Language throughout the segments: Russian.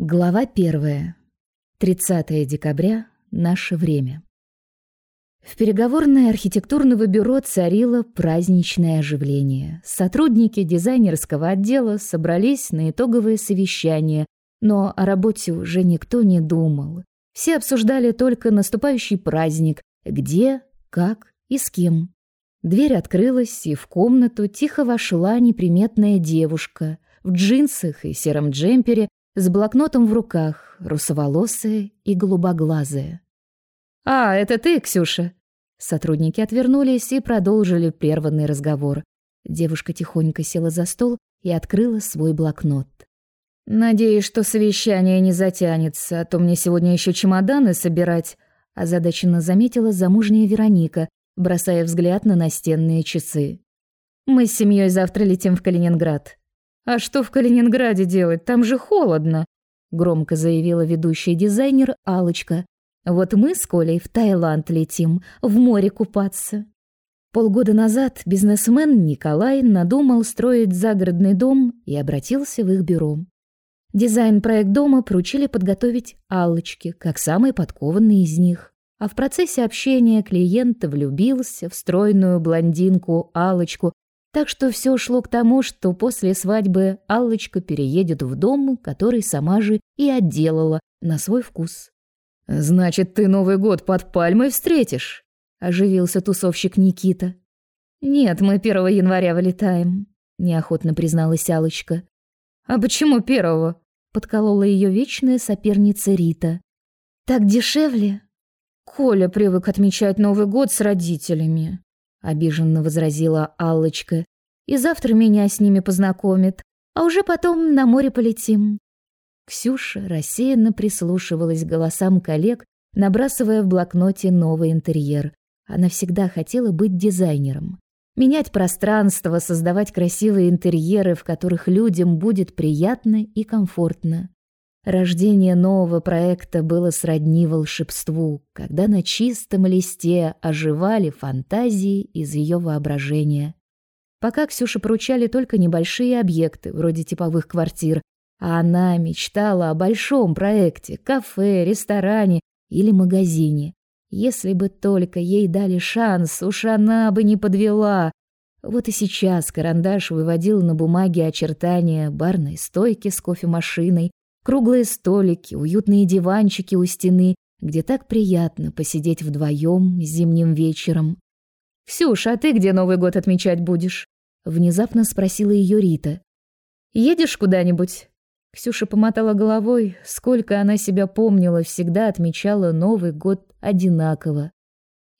Глава первая. 30 декабря. Наше время. В переговорной архитектурного бюро царило праздничное оживление. Сотрудники дизайнерского отдела собрались на итоговое совещание, но о работе уже никто не думал. Все обсуждали только наступающий праздник, где, как и с кем. Дверь открылась, и в комнату тихо вошла неприметная девушка в джинсах и сером джемпере с блокнотом в руках, русоволосая и голубоглазая. «А, это ты, Ксюша?» Сотрудники отвернулись и продолжили прерванный разговор. Девушка тихонько села за стол и открыла свой блокнот. «Надеюсь, что совещание не затянется, а то мне сегодня еще чемоданы собирать», озадаченно заметила замужняя Вероника, бросая взгляд на настенные часы. «Мы с семьей завтра летим в Калининград. «А что в Калининграде делать? Там же холодно!» Громко заявила ведущий дизайнер Алочка. «Вот мы с Колей в Таиланд летим, в море купаться». Полгода назад бизнесмен Николай надумал строить загородный дом и обратился в их бюро. Дизайн-проект дома поручили подготовить Аллочке, как самой подкованной из них. А в процессе общения клиент влюбился в стройную блондинку Алочку так что все шло к тому, что после свадьбы Аллочка переедет в дом, который сама же и отделала на свой вкус. «Значит, ты Новый год под пальмой встретишь?» – оживился тусовщик Никита. «Нет, мы 1 января вылетаем», – неохотно призналась Аллочка. «А почему первого?» – подколола ее вечная соперница Рита. «Так дешевле?» «Коля привык отмечать Новый год с родителями», обиженно возразила Аллочка. И завтра меня с ними познакомит, а уже потом на море полетим. Ксюша рассеянно прислушивалась к голосам коллег, набрасывая в блокноте новый интерьер. Она всегда хотела быть дизайнером. Менять пространство, создавать красивые интерьеры, в которых людям будет приятно и комфортно. Рождение нового проекта было сродни волшебству, когда на чистом листе оживали фантазии из ее воображения. Пока Ксюше поручали только небольшие объекты, вроде типовых квартир, а она мечтала о большом проекте, кафе, ресторане или магазине. Если бы только ей дали шанс, уж она бы не подвела. Вот и сейчас карандаш выводил на бумаге очертания барной стойки с кофемашиной, Круглые столики, уютные диванчики у стены, где так приятно посидеть вдвоем зимним вечером. «Ксюша, а ты где Новый год отмечать будешь?» Внезапно спросила ее Рита. «Едешь куда-нибудь?» Ксюша помотала головой. Сколько она себя помнила, всегда отмечала Новый год одинаково.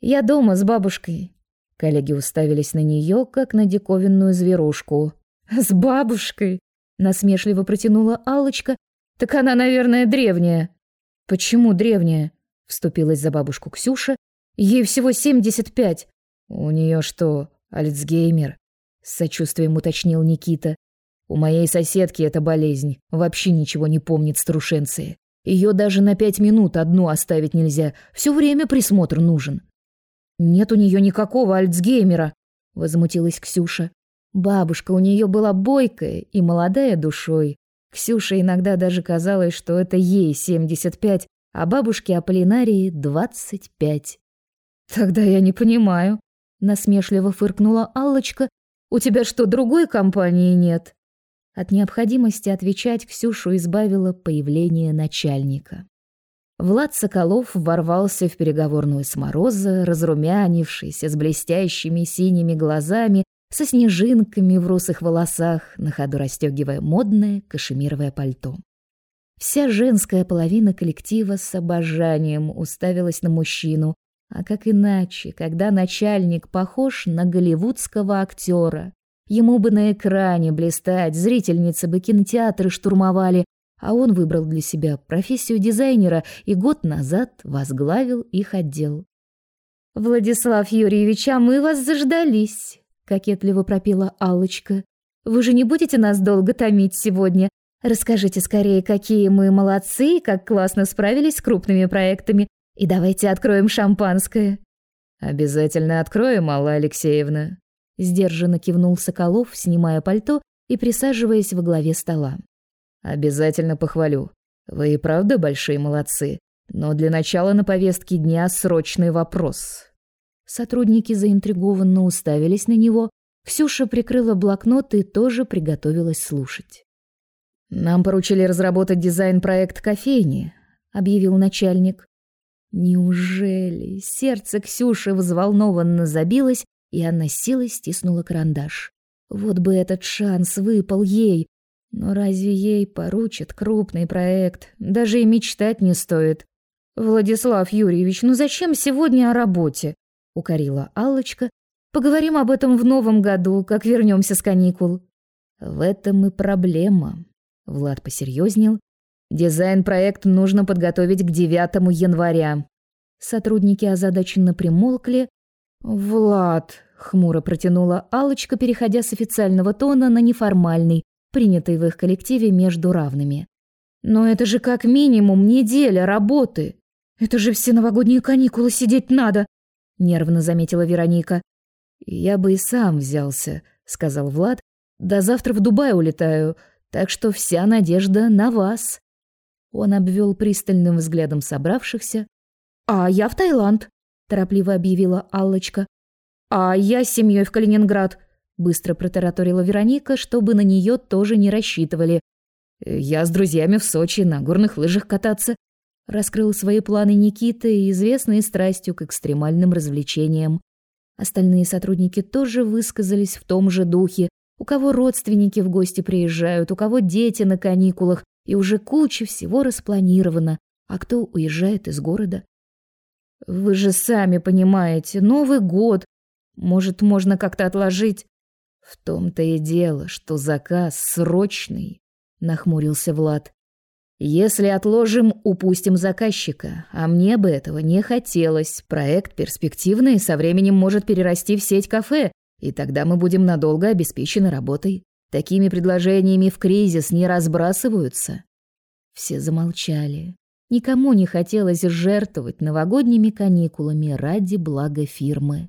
«Я дома с бабушкой». Коллеги уставились на нее, как на диковинную зверушку. «С бабушкой?» Насмешливо протянула алочка так она, наверное, древняя. Почему древняя? Вступилась за бабушку Ксюша. Ей всего 75. У нее что, Альцгеймер? С сочувствием уточнил Никита. У моей соседки эта болезнь. Вообще ничего не помнит старушенция. Ее даже на пять минут одну оставить нельзя. Все время присмотр нужен. Нет у нее никакого Альцгеймера, возмутилась Ксюша. Бабушка у нее была бойкая и молодая душой. Ксюше иногда даже казалось, что это ей 75, а бабушке Аполлинарии 25. «Тогда я не понимаю», — насмешливо фыркнула Аллочка. «У тебя что, другой компании нет?» От необходимости отвечать Ксюшу избавило появление начальника. Влад Соколов ворвался в переговорную с Мороза, разрумянившийся, с блестящими синими глазами со снежинками в русых волосах, на ходу расстегивая модное кашемировое пальто. Вся женская половина коллектива с обожанием уставилась на мужчину, а как иначе, когда начальник похож на голливудского актера. Ему бы на экране блистать, зрительницы бы кинотеатры штурмовали, а он выбрал для себя профессию дизайнера и год назад возглавил их отдел. «Владислав Юрьевич, а мы вас заждались!» Кокетливо пропела Аллочка. Вы же не будете нас долго томить сегодня? Расскажите скорее, какие мы молодцы и как классно справились с крупными проектами. И давайте откроем шампанское. Обязательно откроем, Алла Алексеевна, сдержанно кивнул Соколов, снимая пальто и присаживаясь во главе стола. Обязательно похвалю. Вы и правда большие молодцы. Но для начала на повестке дня срочный вопрос. Сотрудники заинтригованно уставились на него. Ксюша прикрыла блокнот и тоже приготовилась слушать. Нам поручили разработать дизайн-проект кофейни, объявил начальник. Неужели? Сердце Ксюши взволнованно забилось, и она силой стиснула карандаш. Вот бы этот шанс выпал ей. Но разве ей поручат крупный проект? Даже и мечтать не стоит. Владислав Юрьевич, ну зачем сегодня о работе? Укорила Аллочка. Поговорим об этом в новом году, как вернемся с каникул. В этом и проблема. Влад посерьезнел. Дизайн-проект нужно подготовить к 9 января. Сотрудники озадаченно примолкли. Влад, хмуро протянула Алочка, переходя с официального тона на неформальный, принятый в их коллективе между равными. Но это же как минимум неделя работы. Это же все новогодние каникулы сидеть надо, нервно заметила Вероника. Я бы и сам взялся, сказал Влад. До завтра в Дубай улетаю, так что вся надежда на вас. Он обвел пристальным взглядом собравшихся. А я в Таиланд, торопливо объявила Аллочка. А я с семьей в Калининград, быстро протараторила Вероника, чтобы на нее тоже не рассчитывали. Я с друзьями в Сочи на горных лыжах кататься. Раскрыл свои планы Никита, известный страстью к экстремальным развлечениям. Остальные сотрудники тоже высказались в том же духе. У кого родственники в гости приезжают, у кого дети на каникулах, и уже куча всего распланировано, а кто уезжает из города. Вы же сами понимаете, Новый год, может, можно как-то отложить? В том-то и дело, что заказ срочный, нахмурился Влад. Если отложим, упустим заказчика, а мне бы этого не хотелось. Проект перспективный, со временем может перерасти в сеть кафе, и тогда мы будем надолго обеспечены работой. Такими предложениями в кризис не разбрасываются. Все замолчали. Никому не хотелось жертвовать новогодними каникулами ради блага фирмы.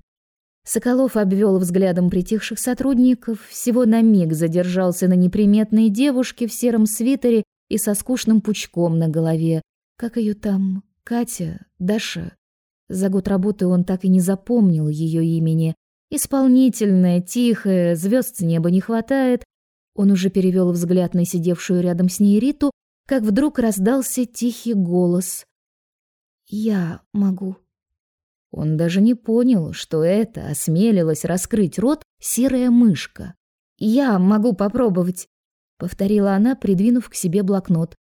Соколов обвел взглядом притихших сотрудников, всего на миг задержался на неприметной девушке в сером свитере и со скучным пучком на голове. Как ее там? Катя? Даша? За год работы он так и не запомнил ее имени. Исполнительная, тихая, звезд с неба не хватает. Он уже перевел взгляд на сидевшую рядом с ней Риту, как вдруг раздался тихий голос. «Я могу». Он даже не понял, что это осмелилась раскрыть рот серая мышка. «Я могу попробовать», — повторила она, придвинув к себе блокнот.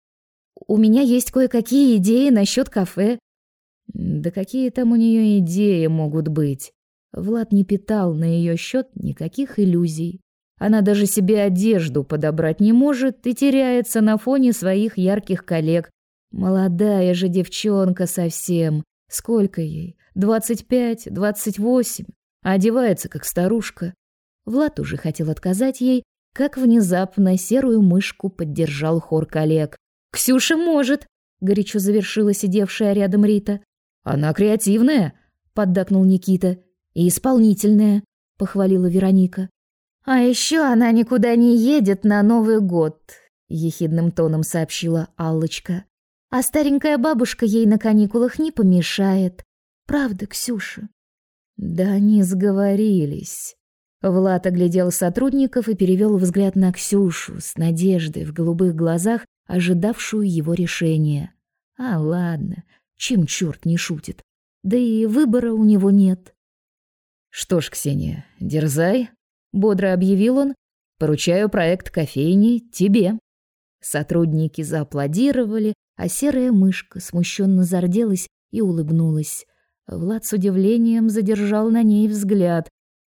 «У меня есть кое-какие идеи насчет кафе». «Да какие там у нее идеи могут быть?» Влад не питал на ее счет никаких иллюзий. Она даже себе одежду подобрать не может и теряется на фоне своих ярких коллег. Молодая же девчонка совсем. Сколько ей? Двадцать пять, двадцать восемь. одевается как старушка. Влад уже хотел отказать ей, как внезапно серую мышку поддержал хор коллег. «Ксюша может!» — горячо завершила сидевшая рядом Рита. «Она креативная!» — поддакнул Никита. «И исполнительная!» — похвалила Вероника. «А еще она никуда не едет на Новый год», — ехидным тоном сообщила Аллочка. «А старенькая бабушка ей на каникулах не помешает. Правда, Ксюша?» Да они сговорились. Влад оглядел сотрудников и перевел взгляд на Ксюшу с надеждой в голубых глазах, ожидавшую его решения. А ладно, чем черт не шутит. Да и выбора у него нет. Что ж, Ксения, дерзай, бодро объявил он. Поручаю проект кофейни тебе. Сотрудники зааплодировали, а серая мышка смущенно зарделась и улыбнулась. Влад с удивлением задержал на ней взгляд.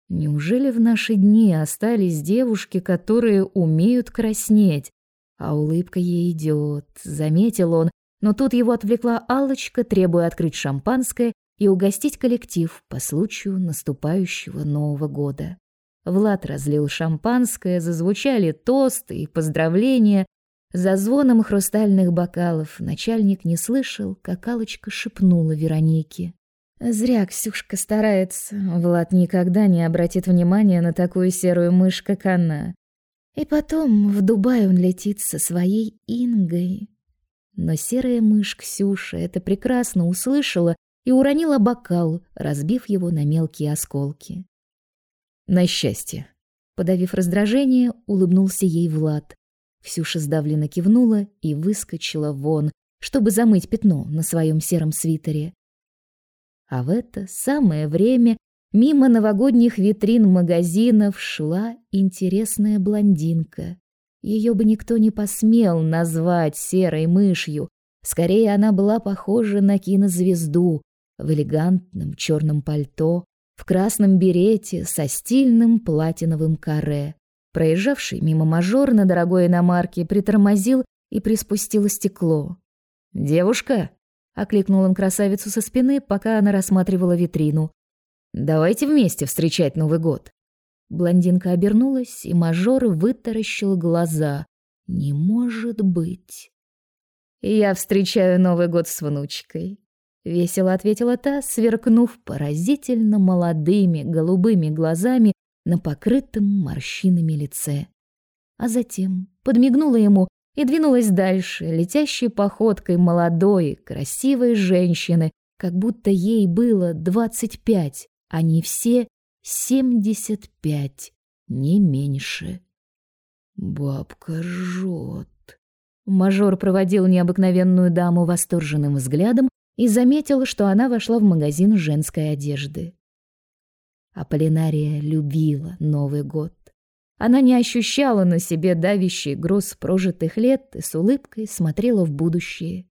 Неужели в наши дни остались девушки, которые умеют краснеть? А улыбка ей идет, заметил он, но тут его отвлекла Алочка, требуя открыть шампанское и угостить коллектив по случаю наступающего Нового года. Влад разлил шампанское, зазвучали тосты и поздравления. За звоном хрустальных бокалов начальник не слышал, как Алочка шепнула Веронике. Зря Ксюшка старается. Влад никогда не обратит внимания на такую серую мышь, как она. И потом в Дубай он летит со своей Ингой. Но серая мышь Ксюша это прекрасно услышала и уронила бокал, разбив его на мелкие осколки. На счастье. Подавив раздражение, улыбнулся ей Влад. Ксюша сдавленно кивнула и выскочила вон, чтобы замыть пятно на своем сером свитере. А в это самое время мимо новогодних витрин магазинов шла интересная блондинка. Ее бы никто не посмел назвать серой мышью. Скорее, она была похожа на кинозвезду в элегантном черном пальто, в красном берете со стильным платиновым каре. Проезжавший мимо мажор на дорогой иномарке притормозил и приспустил стекло. «Девушка!» — окликнул он красавицу со спины, пока она рассматривала витрину. «Давайте вместе встречать Новый год». Блондинка обернулась, и мажор вытаращил глаза. «Не может быть!» «Я встречаю Новый год с внучкой», — весело ответила та, сверкнув поразительно молодыми голубыми глазами на покрытом морщинами лице. А затем подмигнула ему и двинулась дальше, летящей походкой молодой, красивой женщины, как будто ей было двадцать пять, а не все семьдесят пять, не меньше. Бабка ржет. Мажор проводил необыкновенную даму восторженным взглядом и заметил, что она вошла в магазин женской одежды. Аполлинария любила Новый год. Она не ощущала на себе давящий груз прожитых лет и с улыбкой смотрела в будущее.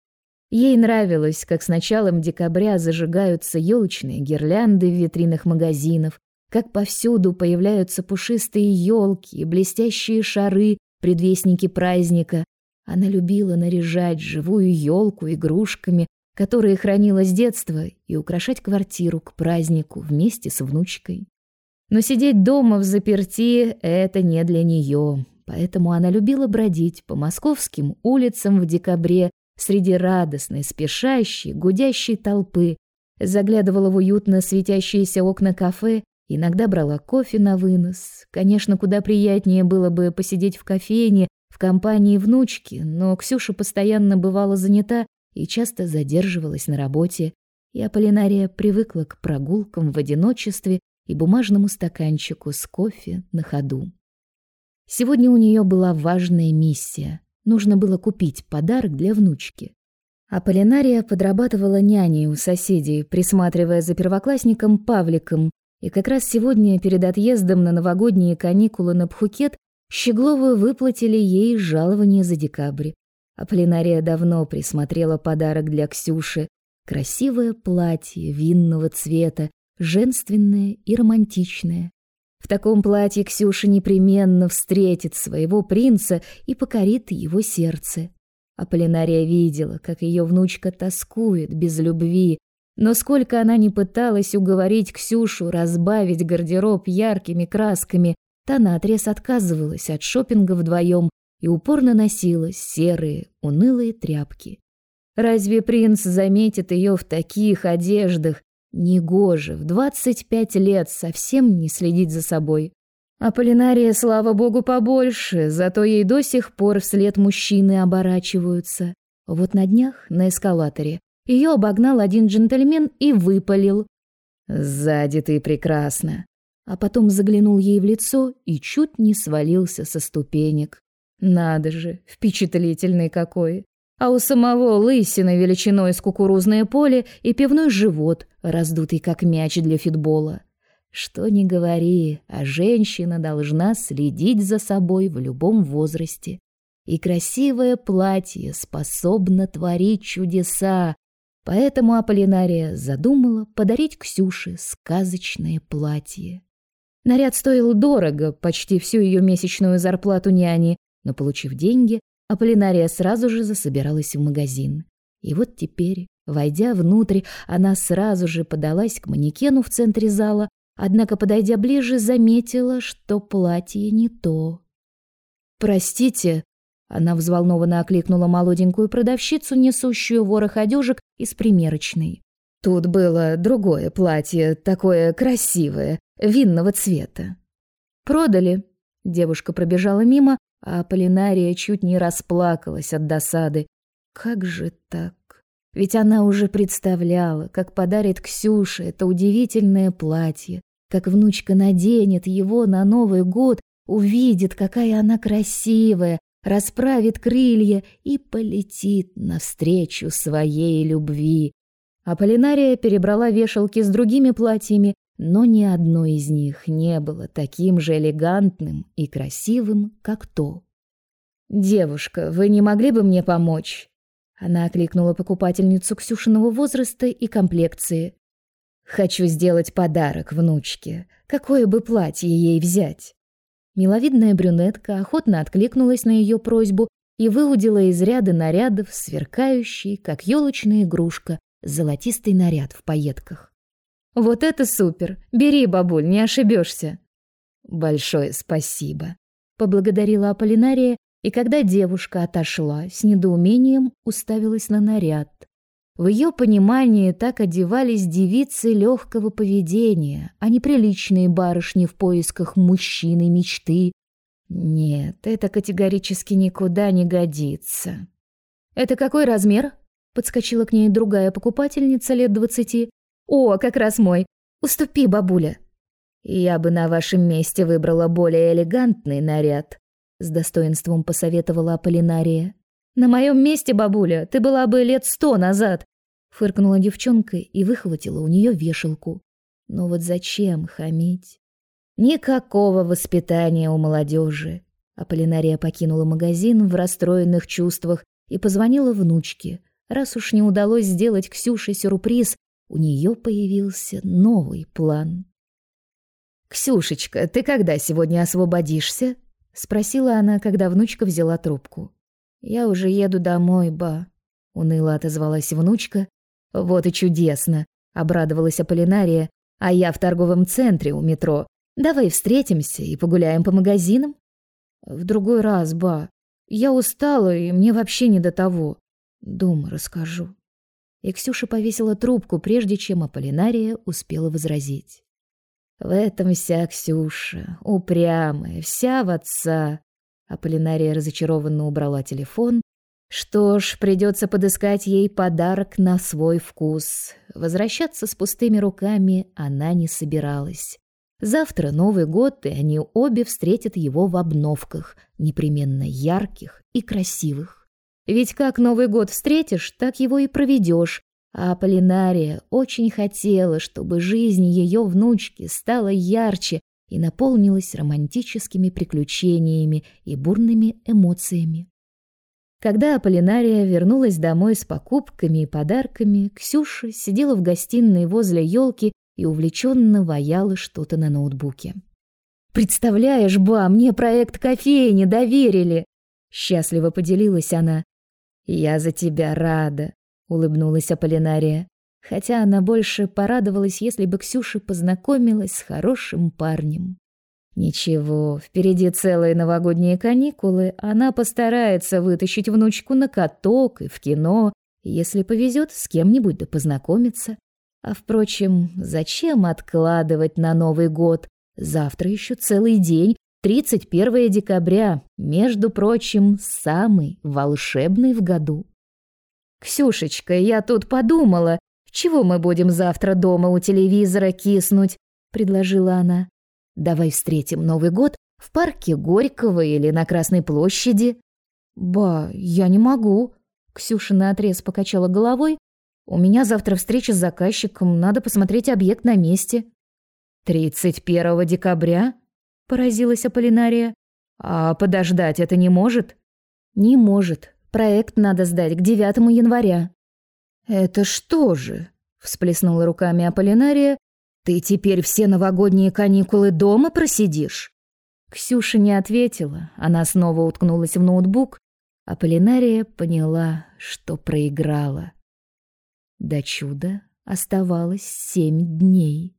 Ей нравилось, как с началом декабря зажигаются елочные гирлянды в витринах магазинов, как повсюду появляются пушистые елки и блестящие шары, предвестники праздника. Она любила наряжать живую елку игрушками, которые хранила с детства, и украшать квартиру к празднику вместе с внучкой. Но сидеть дома в заперти — это не для нее, поэтому она любила бродить по московским улицам в декабре среди радостной, спешащей, гудящей толпы, заглядывала в уютно светящиеся окна кафе, иногда брала кофе на вынос. Конечно, куда приятнее было бы посидеть в кофейне в компании внучки, но Ксюша постоянно бывала занята и часто задерживалась на работе, и Аполлинария привыкла к прогулкам в одиночестве и бумажному стаканчику с кофе на ходу. Сегодня у нее была важная миссия. Нужно было купить подарок для внучки. Аполлинария подрабатывала няней у соседей, присматривая за первоклассником Павликом, и как раз сегодня перед отъездом на новогодние каникулы на Пхукет Щегловы выплатили ей жалование за декабрь. Аполлинария давно присмотрела подарок для Ксюши. Красивое платье винного цвета женственное и романтичное. В таком платье Ксюша непременно встретит своего принца и покорит его сердце. Аполлинария видела, как ее внучка тоскует без любви, но сколько она не пыталась уговорить Ксюшу разбавить гардероб яркими красками, та наотрез отказывалась от шопинга вдвоем и упорно носила серые, унылые тряпки. Разве принц заметит ее в таких одеждах, Негоже в 25 лет совсем не следить за собой. А Полинария, слава богу, побольше, зато ей до сих пор вслед мужчины оборачиваются. Вот на днях на эскалаторе ее обогнал один джентльмен и выпалил. «Сзади ты прекрасна!» А потом заглянул ей в лицо и чуть не свалился со ступенек. Надо же, впечатлительный какой! А у самого лысина величиной с кукурузное поле и пивной живот, раздутый как мяч для фитбола. Что ни говори, а женщина должна следить за собой в любом возрасте. И красивое платье способно творить чудеса. Поэтому Аполлинария задумала подарить Ксюше сказочное платье. Наряд стоил дорого, почти всю ее месячную зарплату няни, но, получив деньги, Аполлинария сразу же засобиралась в магазин. И вот теперь, войдя внутрь, она сразу же подалась к манекену в центре зала, однако, подойдя ближе, заметила, что платье не то. «Простите», — она взволнованно окликнула молоденькую продавщицу, несущую ворох одежек из примерочной. «Тут было другое платье, такое красивое, винного цвета». «Продали», — девушка пробежала мимо, а Полинария чуть не расплакалась от досады. Как же так? Ведь она уже представляла, как подарит Ксюше это удивительное платье, как внучка наденет его на Новый год, увидит, какая она красивая, расправит крылья и полетит навстречу своей любви. Аполлинария перебрала вешалки с другими платьями, но ни одно из них не было таким же элегантным и красивым, как то. «Девушка, вы не могли бы мне помочь?» Она окликнула покупательницу Ксюшиного возраста и комплекции. «Хочу сделать подарок внучке. Какое бы платье ей взять?» Миловидная брюнетка охотно откликнулась на ее просьбу и выудила из ряда нарядов сверкающий, как елочная игрушка, золотистый наряд в пайетках. «Вот это супер! Бери, бабуль, не ошибешься!» «Большое спасибо!» — поблагодарила Аполлинария и когда девушка отошла, с недоумением уставилась на наряд. В ее понимании так одевались девицы легкого поведения, а не приличные барышни в поисках мужчины мечты. Нет, это категорически никуда не годится. «Это какой размер?» — подскочила к ней другая покупательница лет двадцати. «О, как раз мой! Уступи, бабуля!» «Я бы на вашем месте выбрала более элегантный наряд», с достоинством посоветовала Аполлинария. На моем месте, бабуля, ты была бы лет сто назад, фыркнула девчонка и выхватила у нее вешалку. Но вот зачем хамить? Никакого воспитания у молодежи. Аполлинария покинула магазин в расстроенных чувствах и позвонила внучке. Раз уж не удалось сделать Ксюше сюрприз, у нее появился новый план. «Ксюшечка, ты когда сегодня освободишься?» спросила она, когда внучка взяла трубку. Я уже еду домой, ба, уныло отозвалась внучка. Вот и чудесно, обрадовалась Аполлинария. А я в торговом центре у метро. Давай встретимся и погуляем по магазинам. В другой раз, ба. Я устала, и мне вообще не до того. Дома расскажу. И Ксюша повесила трубку, прежде чем Аполлинария успела возразить. В этом вся Ксюша, упрямая, вся в отца. Аполлинария разочарованно убрала телефон. Что ж, придется подыскать ей подарок на свой вкус. Возвращаться с пустыми руками она не собиралась. Завтра Новый год, и они обе встретят его в обновках, непременно ярких и красивых. Ведь как Новый год встретишь, так его и проведешь, а Аполлинария очень хотела, чтобы жизнь ее внучки стала ярче и наполнилась романтическими приключениями и бурными эмоциями. Когда Аполлинария вернулась домой с покупками и подарками, Ксюша сидела в гостиной возле елки и увлеченно ваяла что-то на ноутбуке. «Представляешь, ба, мне проект кофейни доверили!» Счастливо поделилась она. «Я за тебя рада», улыбнулась Аполлинария, хотя она больше порадовалась, если бы Ксюша познакомилась с хорошим парнем. Ничего, впереди целые новогодние каникулы, она постарается вытащить внучку на каток и в кино, если повезет, с кем-нибудь да познакомиться. А впрочем, зачем откладывать на Новый год? Завтра еще целый день, 31 декабря, между прочим, самый волшебный в году. «Ксюшечка, я тут подумала, чего мы будем завтра дома у телевизора киснуть?» — предложила она. «Давай встретим Новый год в парке Горького или на Красной площади». «Ба, я не могу», — Ксюша наотрез покачала головой. «У меня завтра встреча с заказчиком, надо посмотреть объект на месте». «Тридцать первого декабря?» — поразилась Аполлинария. «А подождать это не может?» «Не может», Проект надо сдать к 9 января. Это что же? всплеснула руками Аполлинария. Ты теперь все новогодние каникулы дома просидишь? Ксюша не ответила. Она снова уткнулась в ноутбук. Аполлинария поняла, что проиграла. До чуда оставалось семь дней.